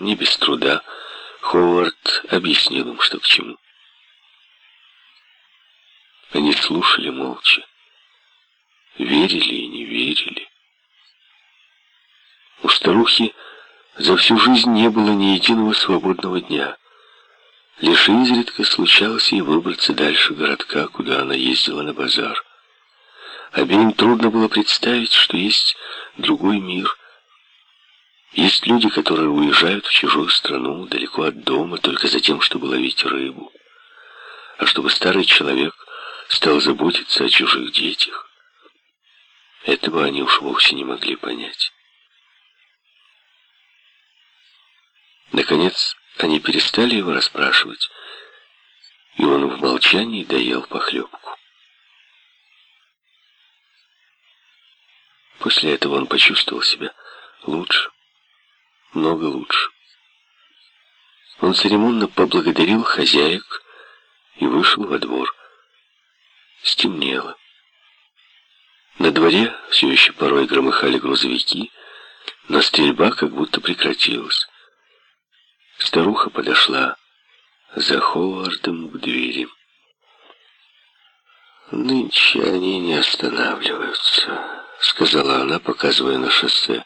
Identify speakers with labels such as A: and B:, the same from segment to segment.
A: Не без труда Ховард объяснил им, что к чему. Они слушали молча. Верили и не верили. У старухи за всю жизнь не было ни единого свободного дня. Лишь изредка случалось ей выбраться дальше городка, куда она ездила на базар. Обеим трудно было представить, что есть другой мир. Есть люди, которые уезжают в чужую страну, далеко от дома, только за тем, чтобы ловить рыбу. А чтобы старый человек стал заботиться о чужих детях. Этого они уж вовсе не могли понять. Наконец, они перестали его расспрашивать, и он в молчании доел похлебку. После этого он почувствовал себя лучше, много лучше. Он церемонно поблагодарил хозяек и вышел во двор. Стемнело. На дворе все еще порой громыхали грузовики, но стрельба как будто прекратилась. Старуха подошла за Ховардом к двери. «Нынче они не останавливаются», — сказала она, показывая на шоссе.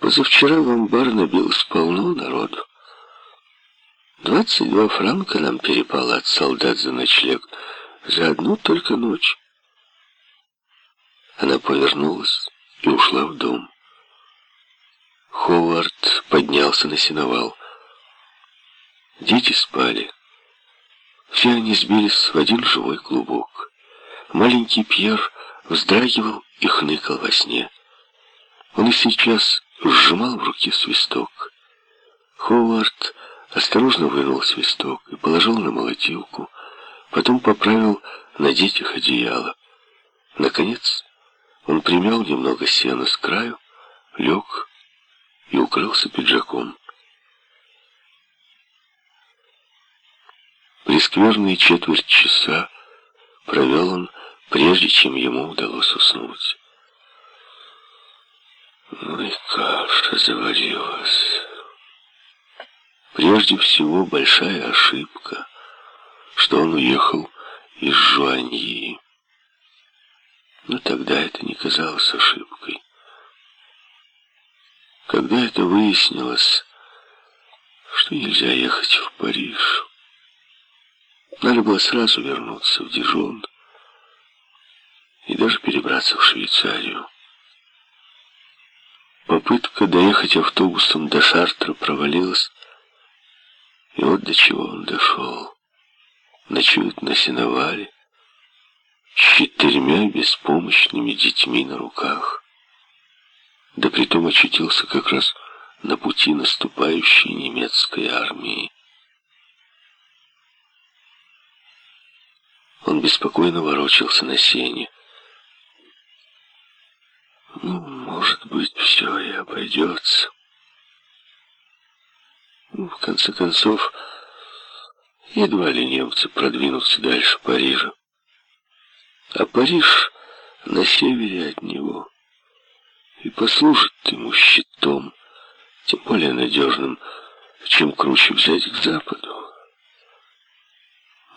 A: «Позавчера в амбар набилось полно народу. Двадцать два франка нам перепало от солдат за ночлег за одну только ночь». Она повернулась и ушла в дом. Ховард поднялся на сеновал. Дети спали. Все они сбились в один живой клубок. Маленький Пьер вздрагивал и хныкал во сне. Он и сейчас сжимал в руке свисток. Ховард осторожно вынул свисток и положил на молотилку, потом поправил на детях одеяло. Наконец он примял немного сена с краю, лег и укрылся пиджаком. Прескверные четверть часа провел он, прежде чем ему удалось уснуть. Ну и каша заварилась. Прежде всего, большая ошибка, что он уехал из Жуаньи. Но тогда это не казалось ошибкой. Когда это выяснилось, что нельзя ехать в Париж, надо было сразу вернуться в Дижон и даже перебраться в Швейцарию. Попытка доехать автобусом до Шартра провалилась, и вот до чего он дошел. Ночует на сеновале с четырьмя беспомощными детьми на руках да притом очутился как раз на пути наступающей немецкой армии. Он беспокойно ворочался на сене. Ну, может быть, все и обойдется. Ну, в конце концов, едва ли немцы продвинутся дальше Парижа. А Париж на севере от него и послужит ему щитом, тем более надежным, чем круче взять к западу.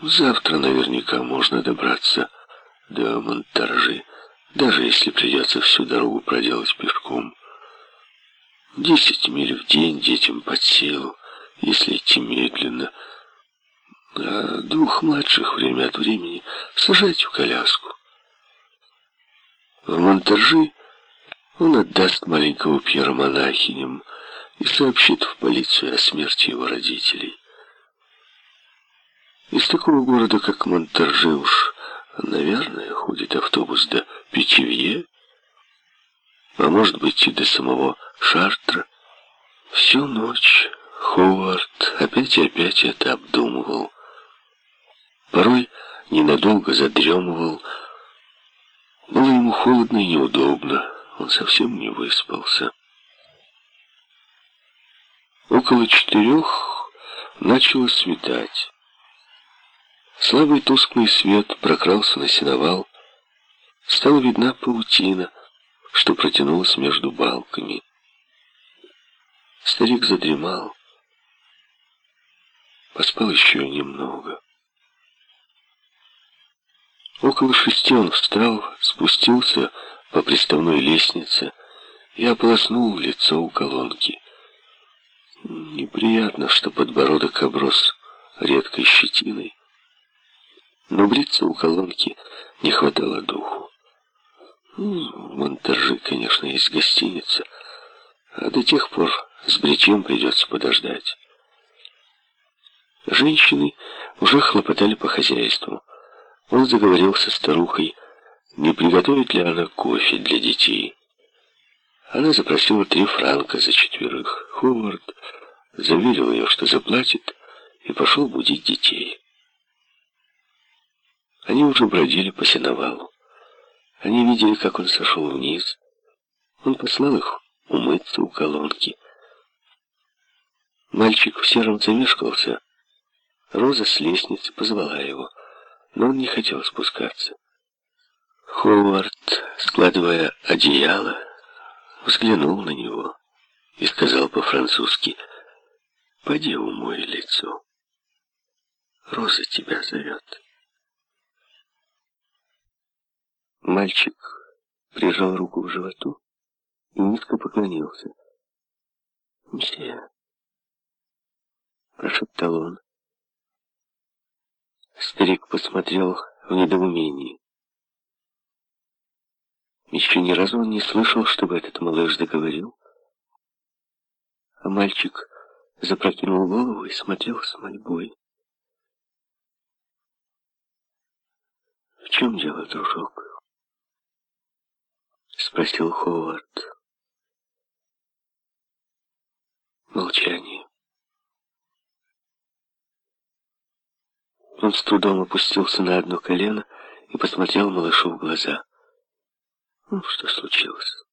A: Завтра наверняка можно добраться до Монтаржи, даже если придется всю дорогу проделать пешком. Десять миль в день детям под силу, если идти медленно, а двух младших время от времени сажать в коляску. В Монтаржи он отдаст маленького Пьера монахиням и сообщит в полицию о смерти его родителей. Из такого города, как Монтарже, уж, наверное, ходит автобус до Питевье, а может быть и до самого Шартра. Всю ночь Ховард опять и опять это обдумывал. Порой ненадолго задремывал. Было ему холодно и неудобно. Он совсем не выспался. Около четырех начало светать. Слабый тусклый свет прокрался на сеновал. Стала видна паутина, что протянулась между балками. Старик задремал. Поспал еще немного. Около шести он встал, спустился по приставной лестнице и ополоснул лицо у колонки. Неприятно, что подбородок оброс редкой щетиной. Но бриться у колонки не хватало духу. Ну, в конечно, есть гостиница, а до тех пор с бритьем придется подождать. Женщины уже хлопотали по хозяйству. Он заговорил со старухой, не приготовит ли она кофе для детей. Она запросила три франка за четверых. Ховард заверил ее, что заплатит, и пошел будить детей. Они уже бродили по сеновалу. Они видели, как он сошел вниз. Он послал их умыться у колонки. Мальчик в сером замешкался. Роза с лестницы позвала его, но он не хотел спускаться. Ховард, складывая одеяло, взглянул на него и сказал по-французски, «Поди умой лицо. Роза тебя зовет». Мальчик прижал руку к животу и низко поклонился. «Мсье», — прошептал он. Старик посмотрел в недоумении. Еще ни разу он не слышал, чтобы этот малыш заговорил. А мальчик запрокинул голову и смотрел с мольбой. «В чем дело, дружок?» — спросил Ховард. Молчание. Он с трудом опустился на одно колено и посмотрел малышу в глаза. Ну, что случилось?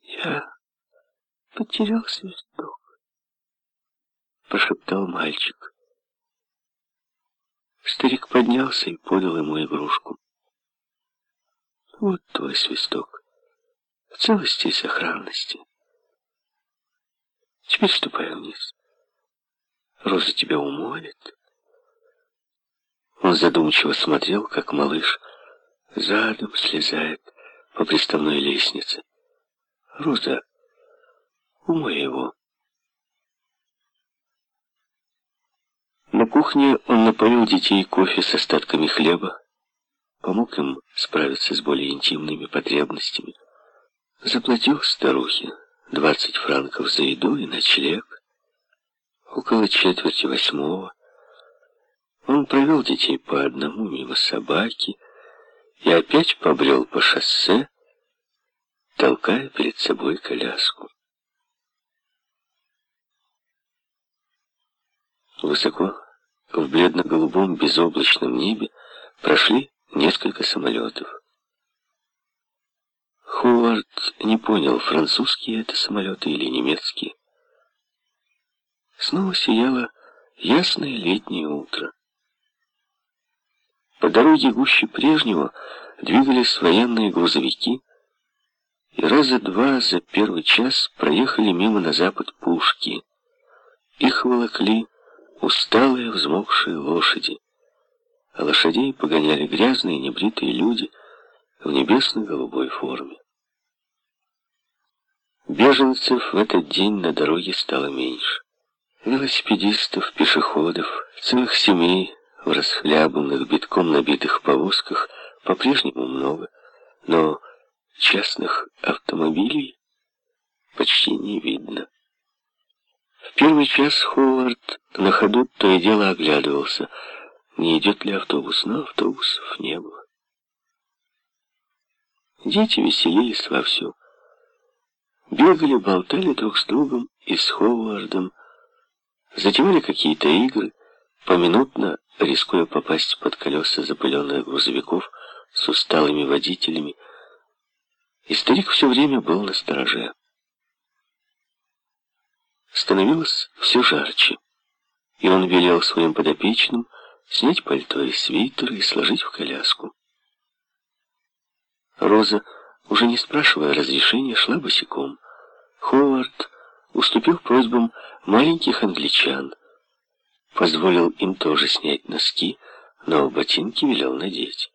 A: Я потерял свисток, прошептал мальчик. Старик поднялся и подал ему игрушку. Вот твой свисток. В целости и сохранности. Теперь ступай вниз. Роза тебя умолит. Он задумчиво смотрел, как малыш задом слезает по приставной лестнице. Роза, умой его. На кухне он напоил детей кофе с остатками хлеба, помог им справиться с более интимными потребностями, заплатил старухе 20 франков за еду и ночлег. Около четверти восьмого он провел детей по одному мимо собаки, и опять побрел по шоссе, толкая перед собой коляску. Высоко, в бледно-голубом безоблачном небе, прошли несколько самолетов. Ховард не понял, французские это самолеты или немецкие. Снова сияло ясное летнее утро. По дороге гуще прежнего двигались военные грузовики, и раза два за первый час проехали мимо на запад пушки. Их волокли усталые взмокшие лошади, а лошадей погоняли грязные небритые люди в небесно-голубой форме. Беженцев в этот день на дороге стало меньше. Велосипедистов, пешеходов, целых семей, в расхлябанных, битком набитых повозках по-прежнему много, но частных автомобилей почти не видно. В первый час Ховард на ходу то и дело оглядывался, не идет ли автобус, но автобусов не было. Дети веселились вовсю. Бегали, болтали друг с другом и с Ховардом, затевали какие-то игры, поминутно рискуя попасть под колеса запыленных грузовиков с усталыми водителями, и старик все время был на стороже. Становилось все жарче, и он велел своим подопечным снять пальто и свитер и сложить в коляску. Роза, уже не спрашивая разрешения, шла босиком. Ховард уступил просьбам маленьких англичан. Позволил им тоже снять носки, но ботинки велел надеть.